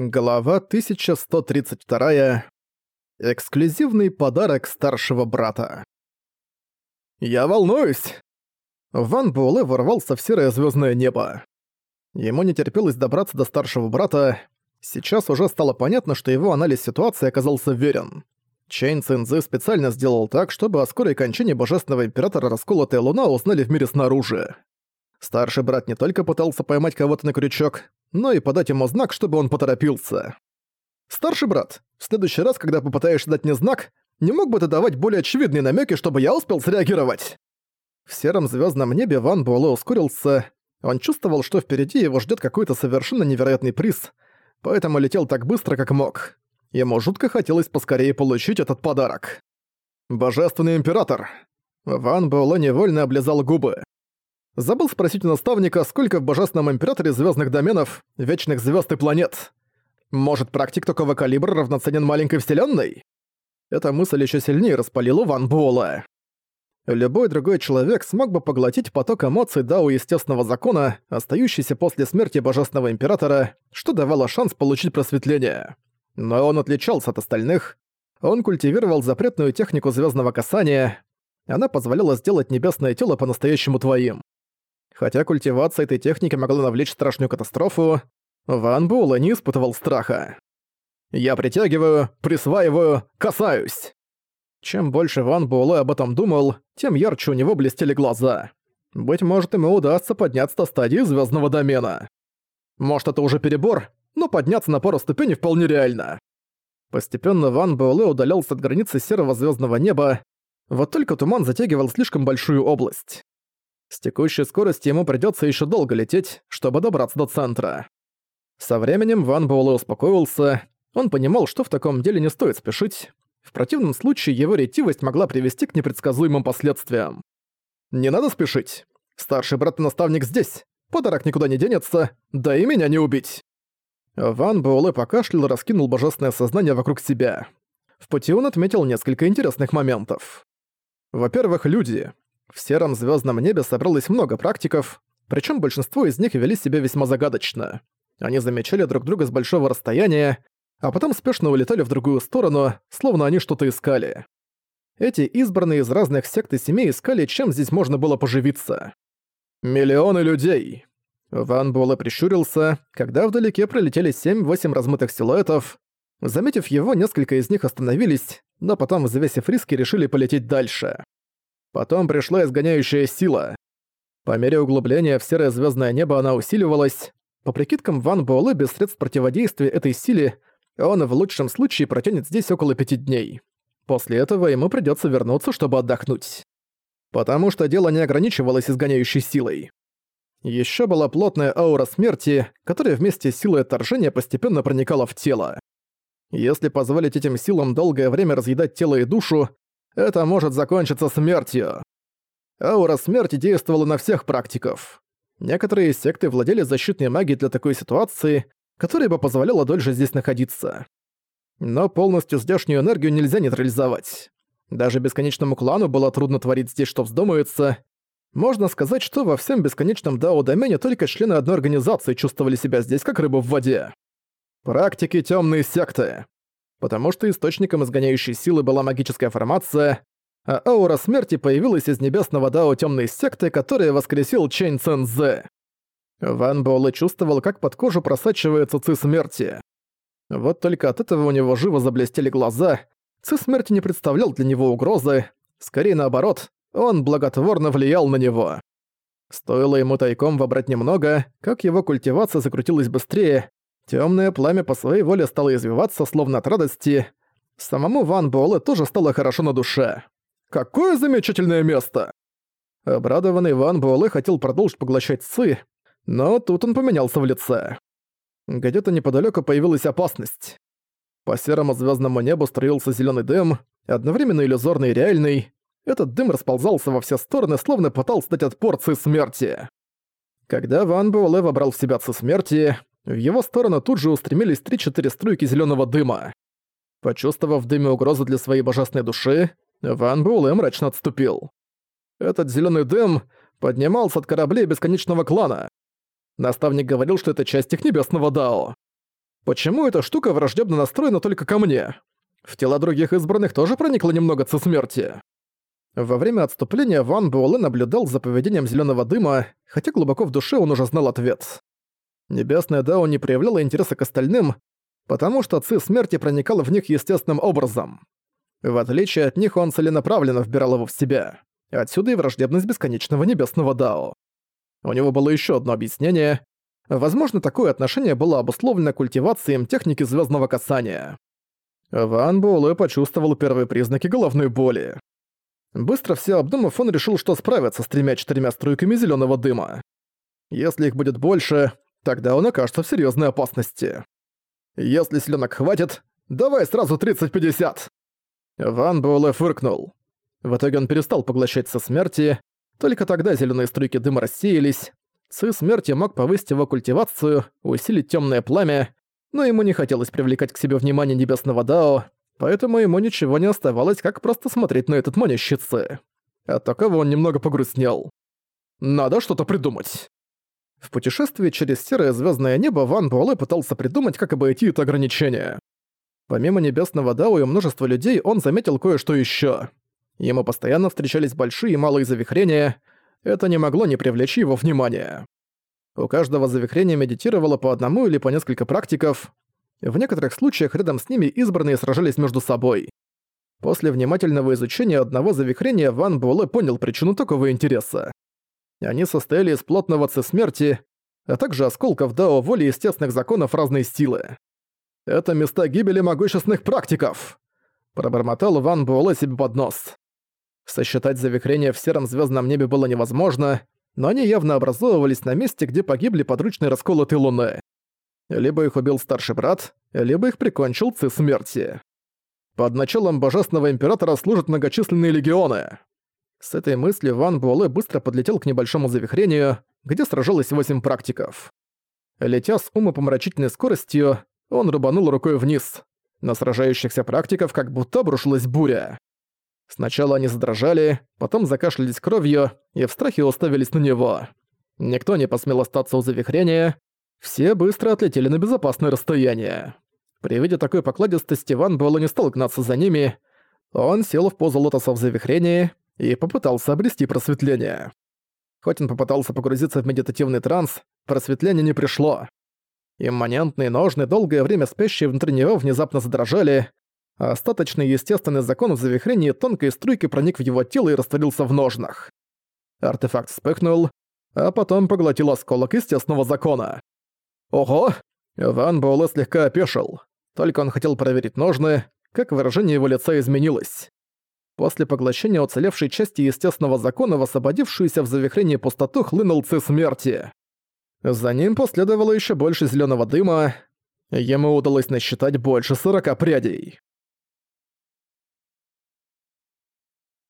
Глава 1132. Эксклюзивный подарок старшего брата. «Я волнуюсь!» Ван Буэлэ ворвался в серое звездное небо. Ему не терпелось добраться до старшего брата. Сейчас уже стало понятно, что его анализ ситуации оказался верен. Чейн Цинзы специально сделал так, чтобы о скорой кончине Божественного Императора Расколотая Луна узнали в мире снаружи. Старший брат не только пытался поймать кого-то на крючок, но и подать ему знак, чтобы он поторопился. «Старший брат, в следующий раз, когда попытаешься дать мне знак, не мог бы ты давать более очевидные намеки, чтобы я успел среагировать?» В сером звездном небе Ван Буэлэ ускорился. Он чувствовал, что впереди его ждет какой-то совершенно невероятный приз, поэтому летел так быстро, как мог. Ему жутко хотелось поскорее получить этот подарок. «Божественный император!» Ван Буэлэ невольно облизал губы. Забыл спросить у наставника, сколько в Божественном Императоре звездных доменов, вечных звезд и планет. Может, практик такого калибра равноценен маленькой вселенной? Эта мысль еще сильнее распалила Ван Буэлла. Любой другой человек смог бы поглотить поток эмоций Дао естественного закона, остающийся после смерти Божественного Императора, что давало шанс получить просветление. Но он отличался от остальных. Он культивировал запретную технику звездного касания. Она позволяла сделать небесное тело по-настоящему твоим. Хотя культивация этой техники могла навлечь страшную катастрофу, Ван Буэлэ не испытывал страха. «Я притягиваю, присваиваю, касаюсь!» Чем больше Ван Буэлэ об этом думал, тем ярче у него блестели глаза. Быть может, ему удастся подняться до стадии звездного домена. Может, это уже перебор, но подняться на пару ступеней вполне реально. Постепенно Ван Буэлэ удалялся от границы серого звездного неба, вот только туман затягивал слишком большую область. С текущей скоростью ему придётся ещё долго лететь, чтобы добраться до центра. Со временем Ван Буэлэ успокоился. Он понимал, что в таком деле не стоит спешить. В противном случае его ретивость могла привести к непредсказуемым последствиям. «Не надо спешить. Старший брат и наставник здесь. Подарок никуда не денется, да и меня не убить». Ван Буэлэ покашлял и раскинул божественное сознание вокруг себя. В пути он отметил несколько интересных моментов. Во-первых, люди. В сером звездном небе собралось много практиков, причем большинство из них вели себя весьма загадочно. Они замечали друг друга с большого расстояния, а потом спешно улетали в другую сторону, словно они что-то искали. Эти избранные из разных сект и семей искали, чем здесь можно было поживиться. «Миллионы людей!» Ван Буэлэ прищурился, когда вдалеке пролетели 7-8 размытых силуэтов. Заметив его, несколько из них остановились, но потом, взвесив риски, решили полететь дальше. Потом пришла изгоняющая сила. По мере углубления в серое звездное небо она усиливалась. По прикидкам Ван Буэлэ без средств противодействия этой силе он в лучшем случае протянет здесь около пяти дней. После этого ему придется вернуться, чтобы отдохнуть. Потому что дело не ограничивалось изгоняющей силой. Еще была плотная аура смерти, которая вместе с силой отторжения постепенно проникала в тело. Если позволить этим силам долгое время разъедать тело и душу, это может закончиться смертью. Аура смерти действовала на всех практиков. Некоторые секты владели защитной магией для такой ситуации, которая бы позволяла дольше здесь находиться. Но полностью здешнюю энергию нельзя нейтрализовать. Даже бесконечному клану было трудно творить здесь, что вздумается. Можно сказать, что во всем бесконечном дао-домене только члены одной организации чувствовали себя здесь как рыбу в воде. Практики темные секты потому что источником изгоняющей силы была магическая формация, а аура смерти появилась из небесного дао темной секты, которая воскресил Чэнь Цэнзэ. Ван Буэлэ чувствовал, как под кожу просачивается ци смерти. Вот только от этого у него живо заблестели глаза. Ци смерти не представлял для него угрозы, скорее наоборот, он благотворно влиял на него. Стоило ему тайком вобрать немного, как его культивация закрутилась быстрее, Темное пламя по своей воле стало извиваться, словно от радости. Самому Ван Буэлэ тоже стало хорошо на душе. «Какое замечательное место!» Обрадованный Ван Буэлэ хотел продолжить поглощать Ци, но тут он поменялся в лице. Где-то неподалеку появилась опасность. По серому звездному небу строился зеленый дым, одновременно иллюзорный и реальный. Этот дым расползался во все стороны, словно пытался дать отпор Ци смерти. Когда Ван Буэлэ вобрал в себя Ци смерти, в его сторону тут же устремились три-четыре струйки зеленого дыма. Почувствовав в дыме угрозу для своей божественной души, Ван Буэлэ мрачно отступил. Этот зеленый дым поднимался от кораблей бесконечного клана. Наставник говорил, что это часть их небесного Дао. Почему эта штука враждебно настроена только ко мне? В тела других избранных тоже проникло немного ци смерти. Во время отступления Ван Буэлэ наблюдал за поведением зеленого дыма, хотя глубоко в душе он уже знал ответ. Небесная Дао не проявляла интереса к остальным, потому что ци смерти проникала в них естественным образом. В отличие от них он целенаправленно вбирал его в себя. Отсюда и враждебность бесконечного небесного Дао. У него было еще одно объяснение. Возможно, такое отношение было обусловлено культивацией техники звездного касания. Ван Буэлэ почувствовал первые признаки головной боли. Быстро все обдумав, он решил, что справится с тремя-четырьмя струйками зеленого дыма. Если их будет больше, тогда он окажется в серьезной опасности. Если селенок хватит, давай сразу 30-50. Ван Буэлэ фыркнул. В итоге он перестал поглощать со смерти, только тогда зеленые струйки дыма рассеялись. Сы смерти мог повысить его культивацию, усилить темное пламя но ему не хотелось привлекать к себе внимание Небесного Дао, поэтому ему ничего не оставалось, как просто смотреть на этот манящий ци. От такого он немного погрустнел. Надо что-то придумать. В путешествии через серое звездное небо Ван Буэлэ пытался придумать, как обойти это ограничение. Помимо Небесного Дао и множества людей, он заметил кое-что еще. Ему постоянно встречались большие и малые завихрения, это не могло не привлечь его внимания. У каждого завихрения медитировало по одному или по несколько практиков. В некоторых случаях рядом с ними избранные сражались между собой. После внимательного изучения одного завихрения Ван Буэлэ понял причину такого интереса. Они состояли из плотного ци смерти, а также осколков дао воли естественных законов разной силы. Это места гибели могущественных практиков! Пробормотал Ван Буэлэ себе под нос. Сосчитать завихрения в сером звездном небе было невозможно, но они явно образовывались на месте, где погибли подручные расколоты Луны. Либо их убил старший брат, либо их прикончил Ци Смерти. Под началом Божественного Императора служат многочисленные легионы. С этой мыслью Ван Буэлэ быстро подлетел к небольшому завихрению, где сражалось восемь практиков. Летя с умопомрачительной скоростью, он рубанул рукой вниз. На сражающихся практиков как будто обрушилась буря. Сначала они задрожали, потом закашлялись кровью и в страхе уставились на него. Никто не посмел остаться у завихрения, все быстро отлетели на безопасное расстояние. При виде такой покладистости Ван Буэлэ не стал гнаться за ними. Он сел в позу лотоса в завихрении и попытался обрести просветление. Хоть он попытался погрузиться в медитативный транс, просветление не пришло. Имманентные ножны, долгое время спящие внутри него, внезапно задрожали, а остаточный естественный закон в завихрении тонкой струйкой проник в его тело и растворился в ножнах. Артефакт вспыхнул, а потом поглотил осколок естественного закона. Ого! Ван Буэлэ слегка опешил. Только он хотел проверить ножны, как выражение его лица изменилось. После поглощения уцелевшей части естественного закона в освободившуюся в завихрении пустоту хлынул ци смерти. За ним последовало еще больше зеленого дыма. Ему удалось насчитать больше сорока прядей.